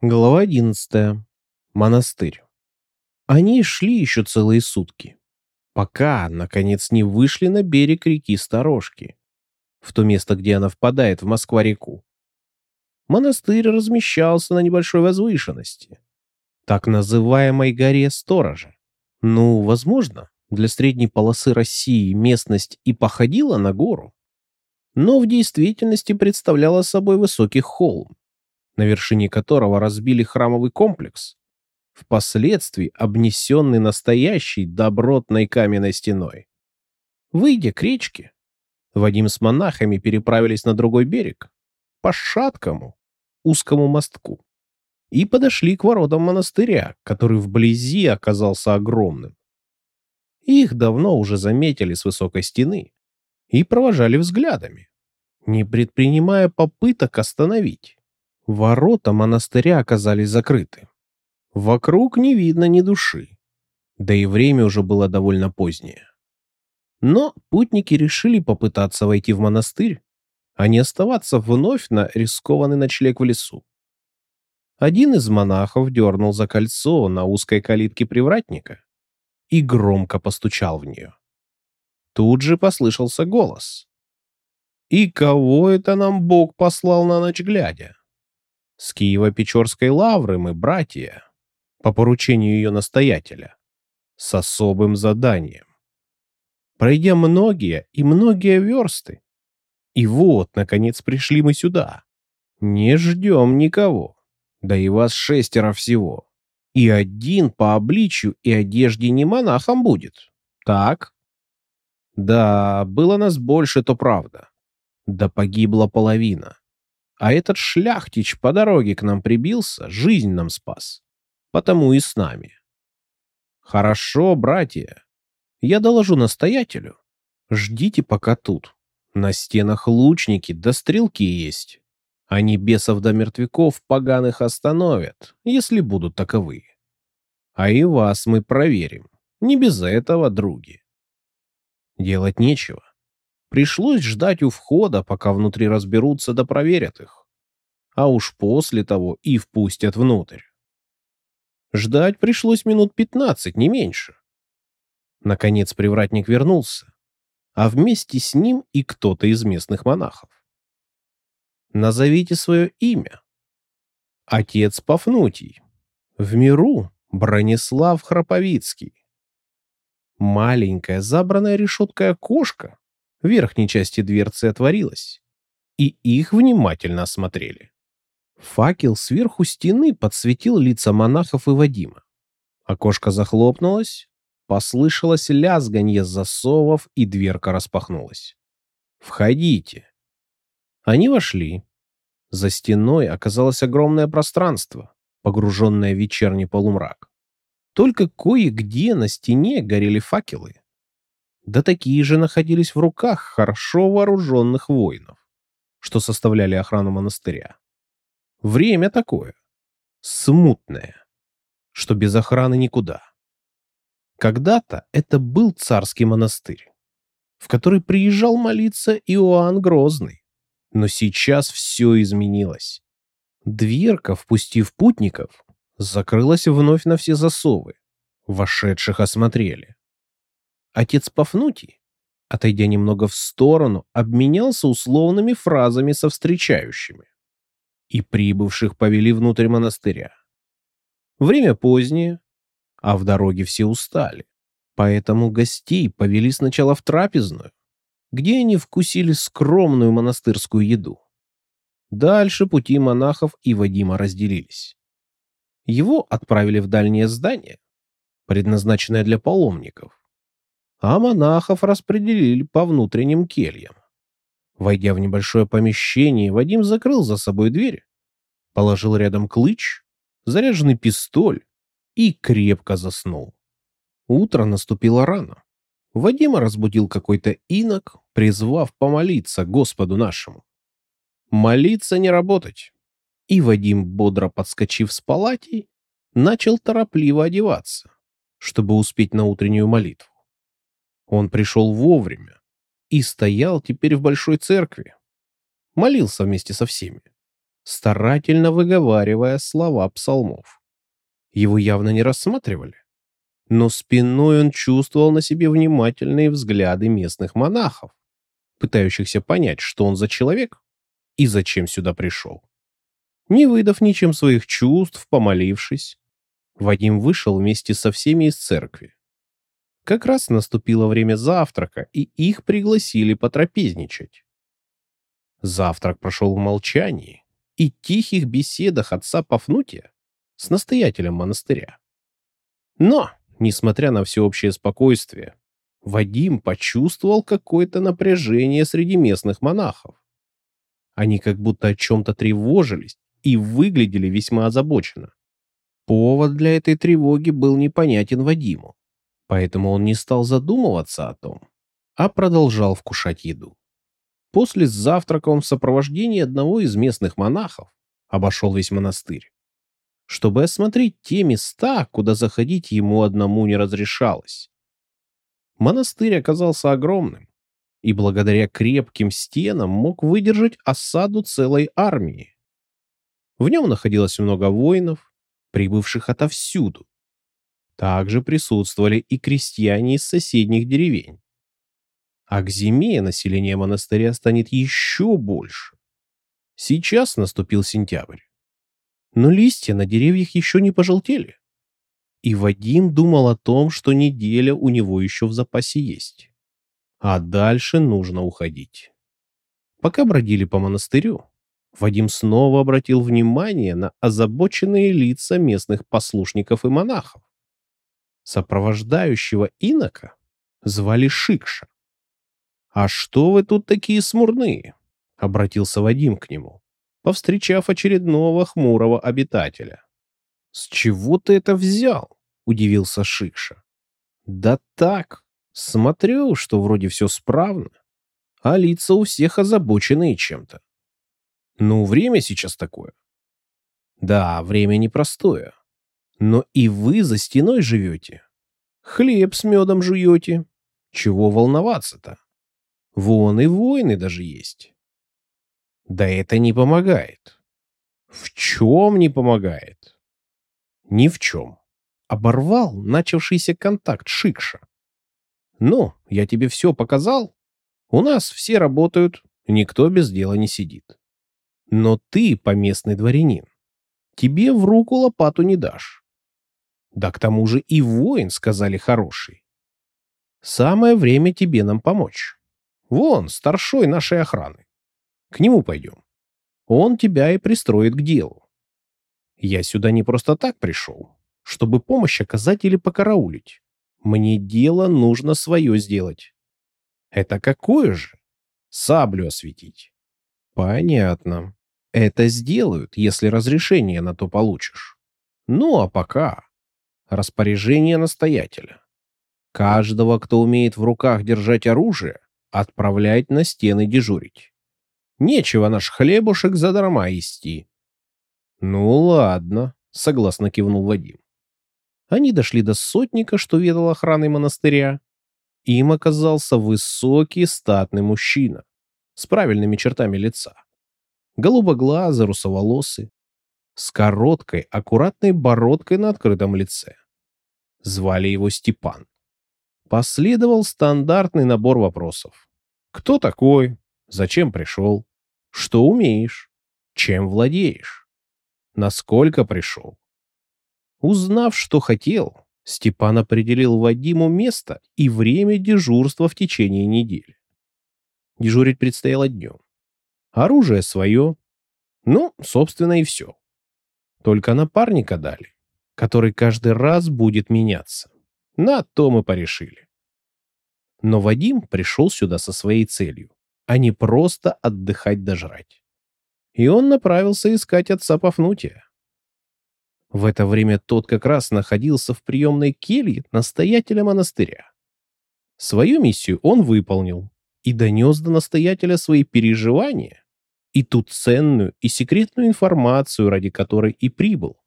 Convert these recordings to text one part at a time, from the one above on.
Глава 11. Монастырь. Они шли еще целые сутки, пока, наконец, не вышли на берег реки Сторожки, в то место, где она впадает в Москва-реку. Монастырь размещался на небольшой возвышенности, так называемой горе Сторожа. Ну, возможно, для средней полосы России местность и походила на гору, но в действительности представляла собой высокий холм, на вершине которого разбили храмовый комплекс, впоследствии обнесенный настоящей добротной каменной стеной. Выйдя к речке, Вадим с монахами переправились на другой берег, по шаткому, узкому мостку, и подошли к воротам монастыря, который вблизи оказался огромным. Их давно уже заметили с высокой стены и провожали взглядами, не предпринимая попыток остановить. Ворота монастыря оказались закрыты. Вокруг не видно ни души. Да и время уже было довольно позднее. Но путники решили попытаться войти в монастырь, а не оставаться вновь на рискованный ночлег в лесу. Один из монахов дернул за кольцо на узкой калитке привратника и громко постучал в нее. Тут же послышался голос. «И кого это нам Бог послал на ночь глядя?» С Киево-Печорской лавры мы братья, по поручению ее настоятеля, с особым заданием. Пройдя многие и многие версты, и вот, наконец, пришли мы сюда. Не ждем никого, да и вас шестеро всего. И один по обличию и одежде не монахом будет, так? Да, было нас больше, то правда. Да погибла половина. А этот шляхтич по дороге к нам прибился, жизнь нам спас. Потому и с нами. Хорошо, братья. Я доложу настоятелю. Ждите пока тут. На стенах лучники да стрелки есть. Они бесов да мертвяков поганых остановят, если будут таковы. А и вас мы проверим. Не без этого, други. Делать нечего. Пришлось ждать у входа, пока внутри разберутся да проверят их. А уж после того и впустят внутрь. Ждать пришлось минут пятнадцать, не меньше. Наконец привратник вернулся, а вместе с ним и кто-то из местных монахов. Назовите свое имя. Отец Пафнутий. В миру Бронислав Храповицкий. Маленькая забранная решеткой окошко в верхней части дверцы отворилась, и их внимательно осмотрели. Факел сверху стены подсветил лица монахов и Вадима. Окошко захлопнулось, послышалось лязганье засовов, и дверка распахнулась. «Входите». Они вошли. За стеной оказалось огромное пространство, погруженное в вечерний полумрак. Только кое-где на стене горели факелы, да такие же находились в руках хорошо вооруженных воинов, что составляли охрану монастыря. Время такое, смутное, что без охраны никуда. Когда-то это был царский монастырь, в который приезжал молиться Иоанн Грозный. Но сейчас все изменилось. Дверка, впустив путников, закрылась вновь на все засовы. Вошедших осмотрели. Отец Пафнутий, отойдя немного в сторону, обменялся условными фразами со встречающими. И прибывших повели внутрь монастыря. Время позднее, а в дороге все устали. Поэтому гостей повели сначала в трапезную, где они вкусили скромную монастырскую еду. Дальше пути монахов и Вадима разделились. Его отправили в дальнее здание, предназначенное для паломников, а монахов распределили по внутренним кельям. Войдя в небольшое помещение, Вадим закрыл за собой дверь, положил рядом клыч, заряженный пистоль и крепко заснул. Утро наступило рано. Вадима разбудил какой-то инок, призвав помолиться Господу нашему. Молиться не работать. И Вадим, бодро подскочив с палатей, начал торопливо одеваться, чтобы успеть на утреннюю молитву. Он пришел вовремя и стоял теперь в большой церкви. Молился вместе со всеми. старательно выговаривая слова псалмов. Его явно не рассматривали, но спиной он чувствовал на себе внимательные взгляды местных монахов, пытающихся понять, что он за человек и зачем сюда пришел. Не выдав ничем своих чувств, помолившись, Вадим вышел вместе со всеми из церкви. Как раз наступило время завтрака, и их пригласили потрапезничать. Завтрак прошел в молчании и тихих беседах отца Пафнутия с настоятелем монастыря. Но, несмотря на всеобщее спокойствие, Вадим почувствовал какое-то напряжение среди местных монахов. Они как будто о чем-то тревожились и выглядели весьма озабоченно. Повод для этой тревоги был непонятен Вадиму, поэтому он не стал задумываться о том, а продолжал вкушать еду. После завтрака он в сопровождении одного из местных монахов обошел весь монастырь, чтобы осмотреть те места, куда заходить ему одному не разрешалось. Монастырь оказался огромным и благодаря крепким стенам мог выдержать осаду целой армии. В нем находилось много воинов, прибывших отовсюду. Также присутствовали и крестьяне из соседних деревень. А к зиме население монастыря станет еще больше. Сейчас наступил сентябрь. Но листья на деревьях еще не пожелтели. И Вадим думал о том, что неделя у него еще в запасе есть. А дальше нужно уходить. Пока бродили по монастырю, Вадим снова обратил внимание на озабоченные лица местных послушников и монахов. Сопровождающего инока звали Шикша. «А что вы тут такие смурные?» — обратился Вадим к нему, повстречав очередного хмурого обитателя. «С чего ты это взял?» — удивился Шикша. «Да так, смотрю, что вроде все справно, а лица у всех озабоченные чем-то. Ну, время сейчас такое. Да, время непростое. Но и вы за стеной живете. Хлеб с медом жуете. Чего волноваться-то? Вон и войны даже есть. Да это не помогает. В чем не помогает? Ни в чем. Оборвал начавшийся контакт Шикша. Ну, я тебе все показал. У нас все работают, никто без дела не сидит. Но ты поместный дворянин. Тебе в руку лопату не дашь. Да к тому же и воин, сказали, хороший. Самое время тебе нам помочь. Вон, старшой нашей охраны. К нему пойдем. Он тебя и пристроит к делу. Я сюда не просто так пришел, чтобы помощь оказать или покараулить. Мне дело нужно свое сделать. Это какое же? Саблю осветить. Понятно. Это сделают, если разрешение на то получишь. Ну а пока распоряжение настоятеля. Каждого, кто умеет в руках держать оружие, отправлять на стены дежурить. Нечего наш хлебушек за дарма исти. Ну ладно, согласно кивнул Вадим. Они дошли до сотника, что ведал охраной монастыря. Им оказался высокий статный мужчина с правильными чертами лица голубоглазый, русоволосый, с короткой, аккуратной бородкой на открытом лице. Звали его Степан. Последовал стандартный набор вопросов. Кто такой? Зачем пришел? Что умеешь? Чем владеешь? Насколько пришел? Узнав, что хотел, Степан определил Вадиму место и время дежурства в течение недели. Дежурить предстояло днем оружие свое. Ну, собственно, и все. Только напарника дали, который каждый раз будет меняться. На то мы порешили. Но Вадим пришел сюда со своей целью, а не просто отдыхать да жрать. И он направился искать отца Пафнутия. В это время тот как раз находился в приемной келье настоятеля монастыря. Свою миссию он выполнил и донес до настоятеля свои переживания и ту ценную и секретную информацию, ради которой и прибыл.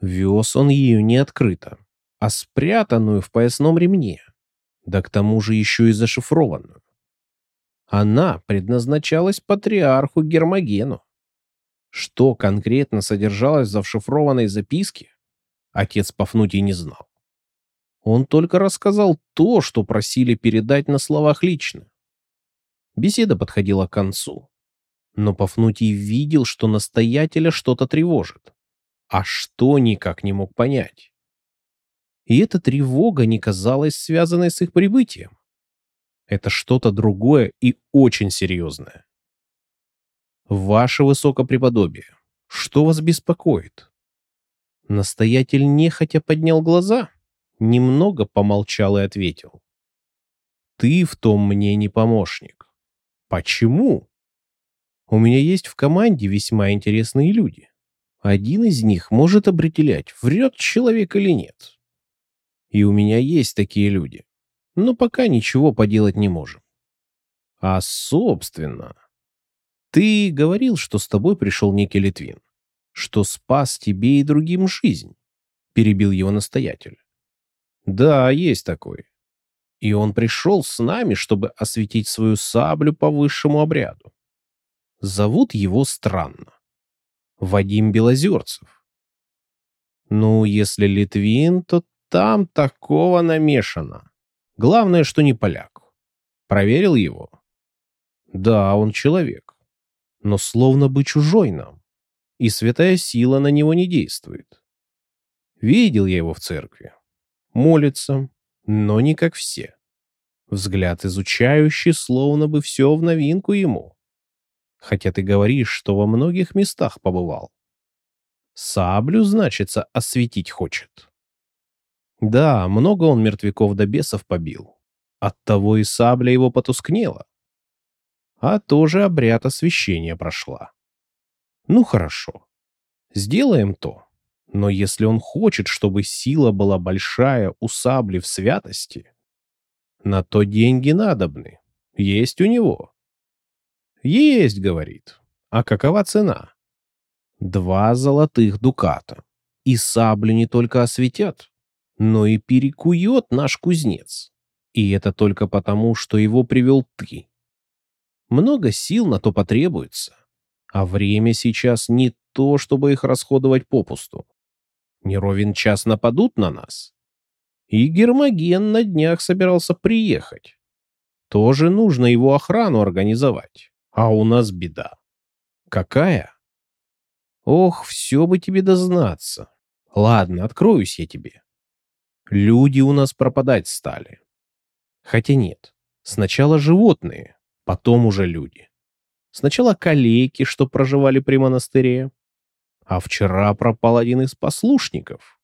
Вез он ее не открыто, а спрятанную в поясном ремне, да к тому же еще и зашифрованную. Она предназначалась патриарху Гермогену. Что конкретно содержалось в зашифрованной записке, отец Пафнутий не знал. Он только рассказал то, что просили передать на словах лично. Беседа подходила к концу. Но Пафнутий видел, что настоятеля что-то тревожит. А что никак не мог понять. И эта тревога не казалась связанной с их прибытием. Это что-то другое и очень серьезное. Ваше Высокопреподобие, что вас беспокоит? Настоятель нехотя поднял глаза, немного помолчал и ответил. Ты в том мне не помощник. Почему? У меня есть в команде весьма интересные люди. Один из них может определять, врет человек или нет. И у меня есть такие люди. Но пока ничего поделать не можем. А, собственно, ты говорил, что с тобой пришел некий Литвин, что спас тебе и другим жизнь, перебил его настоятель. Да, есть такой. И он пришел с нами, чтобы осветить свою саблю по высшему обряду. Зовут его странно. Вадим Белозерцев. Ну, если Литвин, то там такого намешано. Главное, что не поляк. Проверил его? Да, он человек. Но словно бы чужой нам. И святая сила на него не действует. Видел я его в церкви. Молится, но не как все. Взгляд изучающий, словно бы все в новинку ему. Хотя ты говоришь, что во многих местах побывал. Саблю, значится, осветить хочет. Да, много он мертвяков до бесов побил. Оттого и сабля его потускнела. А тоже обряд освящения прошла. Ну хорошо, сделаем то. Но если он хочет, чтобы сила была большая у сабли в святости, на то деньги надобны. Есть у него. Есть, говорит. А какова цена? Два золотых дуката. И саблю не только осветят, но и перекует наш кузнец. И это только потому, что его привел ты. Много сил на то потребуется. А время сейчас не то, чтобы их расходовать попусту. Не ровен час нападут на нас. И Гермоген на днях собирался приехать. Тоже нужно его охрану организовать. А у нас беда. Какая? Ох, все бы тебе дознаться. Ладно, откроюсь я тебе. Люди у нас пропадать стали. Хотя нет. Сначала животные, потом уже люди. Сначала калеки, что проживали при монастыре. А вчера пропал один из послушников.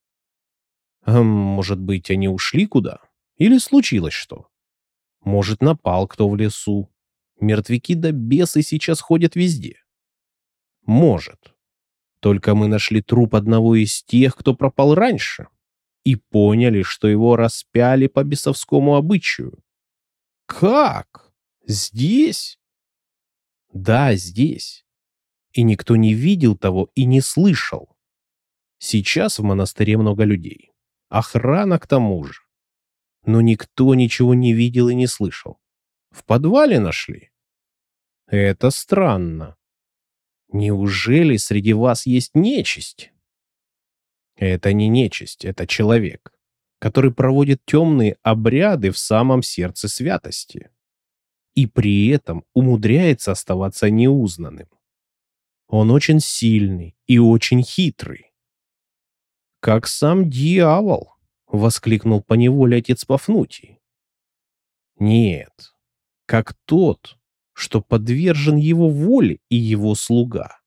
Эм, может быть, они ушли куда? Или случилось что? Может, напал кто в лесу? Мертвяки да бесы сейчас ходят везде. Может. Только мы нашли труп одного из тех, кто пропал раньше, и поняли, что его распяли по бесовскому обычаю. Как? Здесь? Да, здесь. И никто не видел того и не слышал. Сейчас в монастыре много людей. Охрана к тому же. Но никто ничего не видел и не слышал. В подвале нашли? Это странно. Неужели среди вас есть нечисть? Это не нечисть, это человек, который проводит темные обряды в самом сердце святости. И при этом умудряется оставаться неузнанным. Он очень сильный и очень хитрый. «Как сам дьявол!» — воскликнул поневоле отец Пафнутий. «Нет, как тот, что подвержен его воле и его слуга.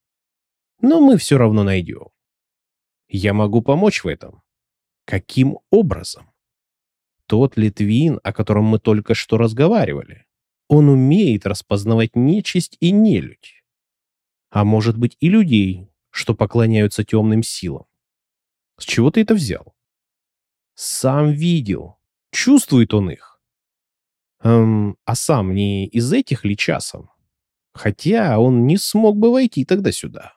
Но мы все равно найдем. Я могу помочь в этом. Каким образом? Тот Литвин, о котором мы только что разговаривали, он умеет распознавать нечисть и нелюдь. А может быть и людей, что поклоняются темным силам. С чего ты это взял? Сам видел. Чувствует он их. Эм, а сам не из этих ли часом? Хотя он не смог бы войти тогда сюда.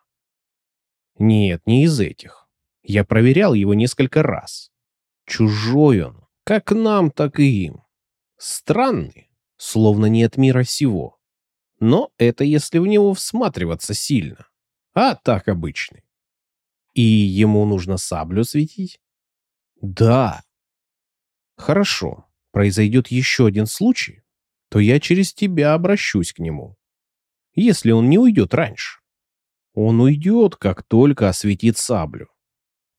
Нет, не из этих. Я проверял его несколько раз. Чужой он, как нам, так и им. Странный, словно не от мира сего. Но это если в него всматриваться сильно. А так обычный. И ему нужно саблю светить? Да. Хорошо. Произойдет еще один случай, то я через тебя обращусь к нему. Если он не уйдет раньше. Он уйдет, как только осветит саблю.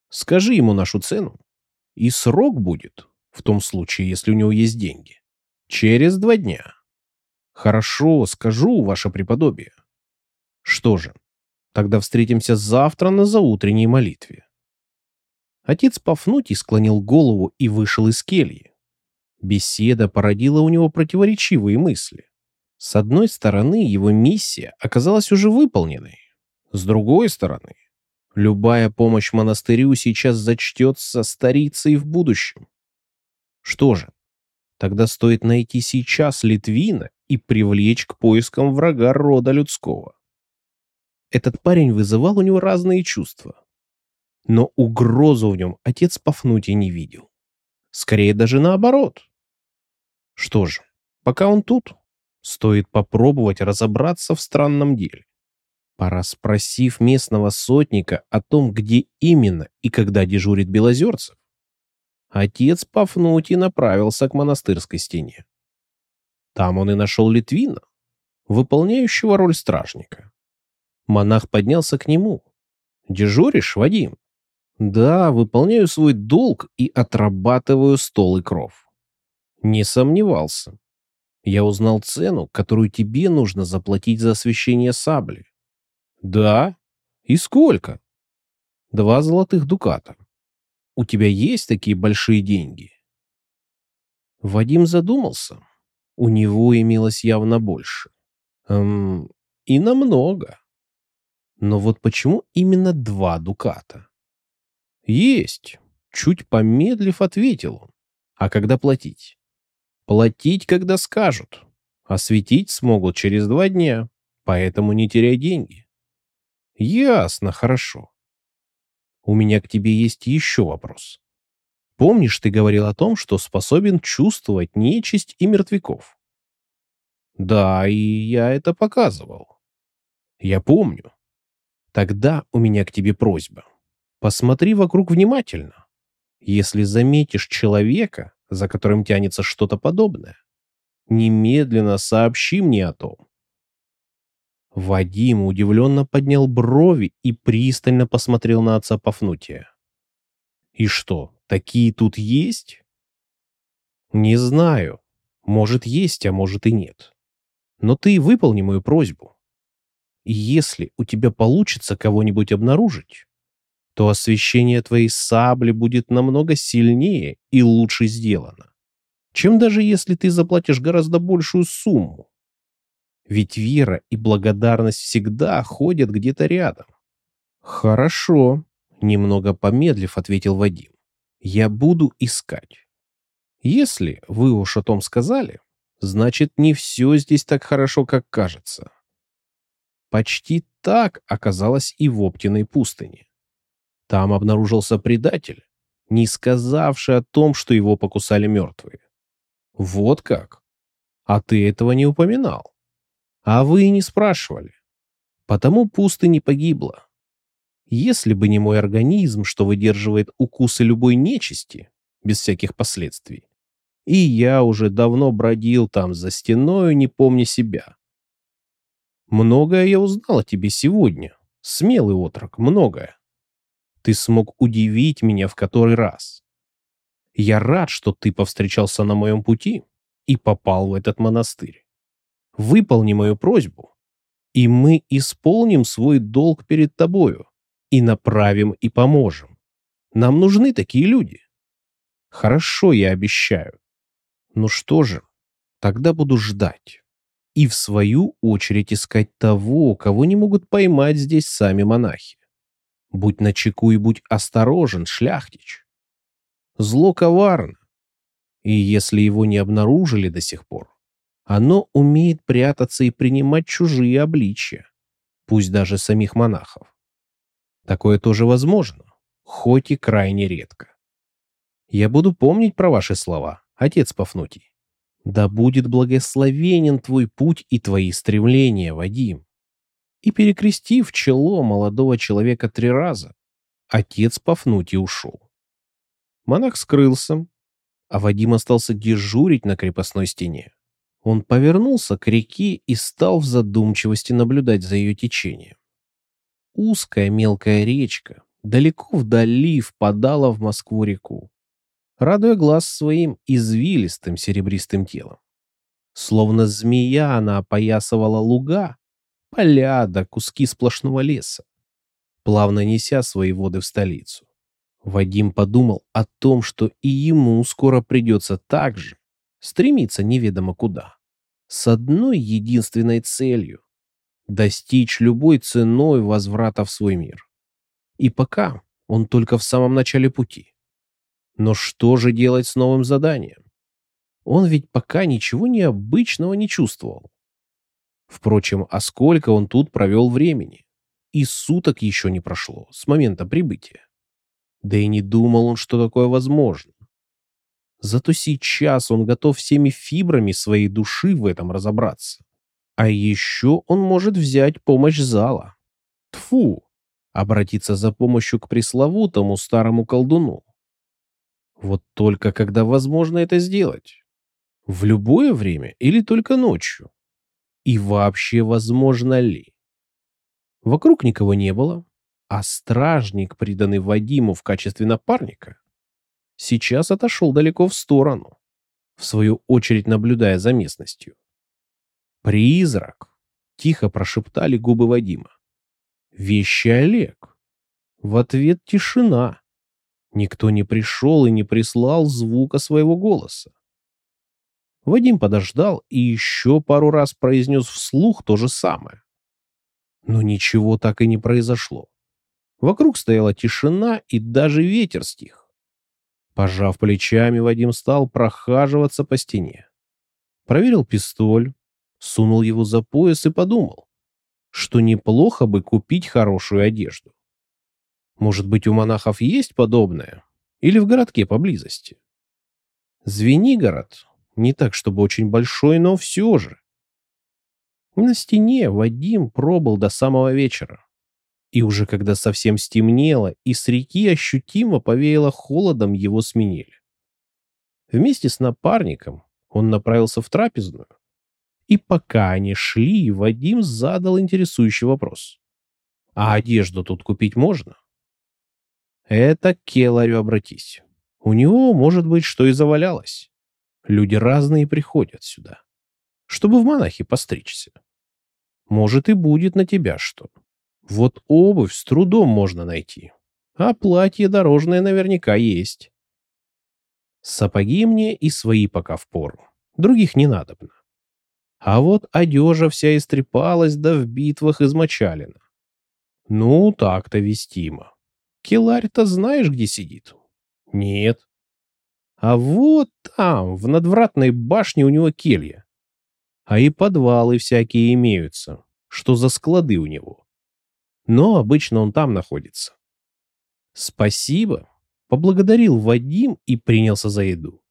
Скажи ему нашу цену, и срок будет, в том случае, если у него есть деньги, через два дня. Хорошо, скажу, ваше преподобие. Что же, тогда встретимся завтра на заутренней молитве. Отец Пафнутий склонил голову и вышел из кельи. Беседа породила у него противоречивые мысли. С одной стороны, его миссия оказалась уже выполненной. С другой стороны, любая помощь монастырю сейчас зачтется старицей в будущем. Что же, тогда стоит найти сейчас Литвина и привлечь к поискам врага рода людского. Этот парень вызывал у него разные чувства. Но угрозу в нем отец Пафнутий не видел. Скорее даже наоборот. Что же, пока он тут, стоит попробовать разобраться в странном деле. Пораспросив местного сотника о том, где именно и когда дежурит Белозерцев, отец Пафнутий направился к монастырской стене. Там он и нашел Литвина, выполняющего роль стражника. Монах поднялся к нему. «Дежуришь, Вадим?» «Да, выполняю свой долг и отрабатываю стол и кров». «Не сомневался. Я узнал цену, которую тебе нужно заплатить за освещение сабли». «Да? И сколько?» «Два золотых дуката. У тебя есть такие большие деньги?» Вадим задумался. У него имелось явно больше. Эм, и намного. Но вот почему именно два дуката? Есть. Чуть помедлив, ответил он. А когда платить? Платить, когда скажут. Осветить смогут через два дня. Поэтому не теряй деньги. Ясно, хорошо. У меня к тебе есть еще вопрос. Помнишь, ты говорил о том, что способен чувствовать нечисть и мертвяков? Да, и я это показывал. Я помню. Тогда у меня к тебе просьба. Посмотри вокруг внимательно. Если заметишь человека, за которым тянется что-то подобное, немедленно сообщи мне о том. Вадим удивленно поднял брови и пристально посмотрел на отца Пафнутия. «И что, такие тут есть?» «Не знаю. Может, есть, а может и нет. Но ты выполни мою просьбу. Если у тебя получится кого-нибудь обнаружить, то освещение твоей сабли будет намного сильнее и лучше сделано, чем даже если ты заплатишь гораздо большую сумму. Ведь вера и благодарность всегда ходят где-то рядом. Хорошо, немного помедлив, ответил Вадим. Я буду искать. Если вы уж о том сказали, значит, не все здесь так хорошо, как кажется. Почти так оказалось и в Оптиной пустыне. Там обнаружился предатель, не сказавший о том, что его покусали мертвые. Вот как? А ты этого не упоминал. А вы и не спрашивали. Потому пустыня погибла. Если бы не мой организм, что выдерживает укусы любой нечисти, без всяких последствий, и я уже давно бродил там за стеною, не помня себя. Многое я узнал о тебе сегодня. Смелый отрок, многое. Ты смог удивить меня в который раз. Я рад, что ты повстречался на моем пути и попал в этот монастырь. Выполни мою просьбу, и мы исполним свой долг перед тобою и направим и поможем. Нам нужны такие люди. Хорошо, я обещаю. Ну что же, тогда буду ждать и в свою очередь искать того, кого не могут поймать здесь сами монахи. Будь начеку и будь осторожен, шляхтич. Зло коварно, и если его не обнаружили до сих пор, оно умеет прятаться и принимать чужие обличья, пусть даже самих монахов. Такое тоже возможно, хоть и крайне редко. Я буду помнить про ваши слова, отец Пафнутий. Да будет благословенен твой путь и твои стремления, Вадим. И перекрестив чело молодого человека три раза, отец Пафнутий ушел. Монах скрылся, а Вадим остался дежурить на крепостной стене. Он повернулся к реке и стал в задумчивости наблюдать за ее течением. Узкая мелкая речка далеко вдали впадала в Москву-реку, радуя глаз своим извилистым серебристым телом. Словно змея она опоясывала луга, поля да куски сплошного леса, плавно неся свои воды в столицу. Вадим подумал о том, что и ему скоро придется так же стремиться неведомо куда, с одной единственной целью — достичь любой ценой возврата в свой мир. И пока он только в самом начале пути. Но что же делать с новым заданием? Он ведь пока ничего необычного не чувствовал. Впрочем, а сколько он тут провел времени? И суток еще не прошло с момента прибытия. Да и не думал он, что такое возможно. Зато сейчас он готов всеми фибрами своей души в этом разобраться. А еще он может взять помощь зала. Тфу, обратиться за помощью к пресловутому старому колдуну. Вот только когда возможно это сделать? В любое время или только ночью? И вообще возможно ли? Вокруг никого не было, а стражник, приданный Вадиму в качестве напарника, сейчас отошел далеко в сторону, в свою очередь наблюдая за местностью. «Призрак!» — тихо прошептали губы Вадима. «Вещи Олег!» В ответ тишина. Никто не пришел и не прислал звука своего голоса. Вадим подождал и еще пару раз произнес вслух то же самое. Но ничего так и не произошло. Вокруг стояла тишина и даже ветер стих. Пожав плечами, Вадим стал прохаживаться по стене. Проверил пистоль, сунул его за пояс и подумал, что неплохо бы купить хорошую одежду. Может быть, у монахов есть подобное? Или в городке поблизости? Звенигород не так, чтобы очень большой, но все же. На стене Вадим пробыл до самого вечера. И уже когда совсем стемнело, и с реки ощутимо повеяло холодом, его сменили. Вместе с напарником он направился в трапезную. И пока они шли, Вадим задал интересующий вопрос. «А одежду тут купить можно?» «Это к Келарю обратись. У него, может быть, что и завалялось. Люди разные приходят сюда, чтобы в монахи постричься. Может, и будет на тебя что. Вот обувь с трудом можно найти, а платье дорожное наверняка есть. Сапоги мне и свои пока в пору, других не надобно. А вот одежа вся истрепалась, да в битвах измочалена. Ну, так-то вестимо. Келарь-то знаешь, где сидит? Нет. А вот там, в надвратной башне у него келья. А и подвалы всякие имеются, что за склады у него. Но обычно он там находится. Спасибо, поблагодарил Вадим и принялся за еду.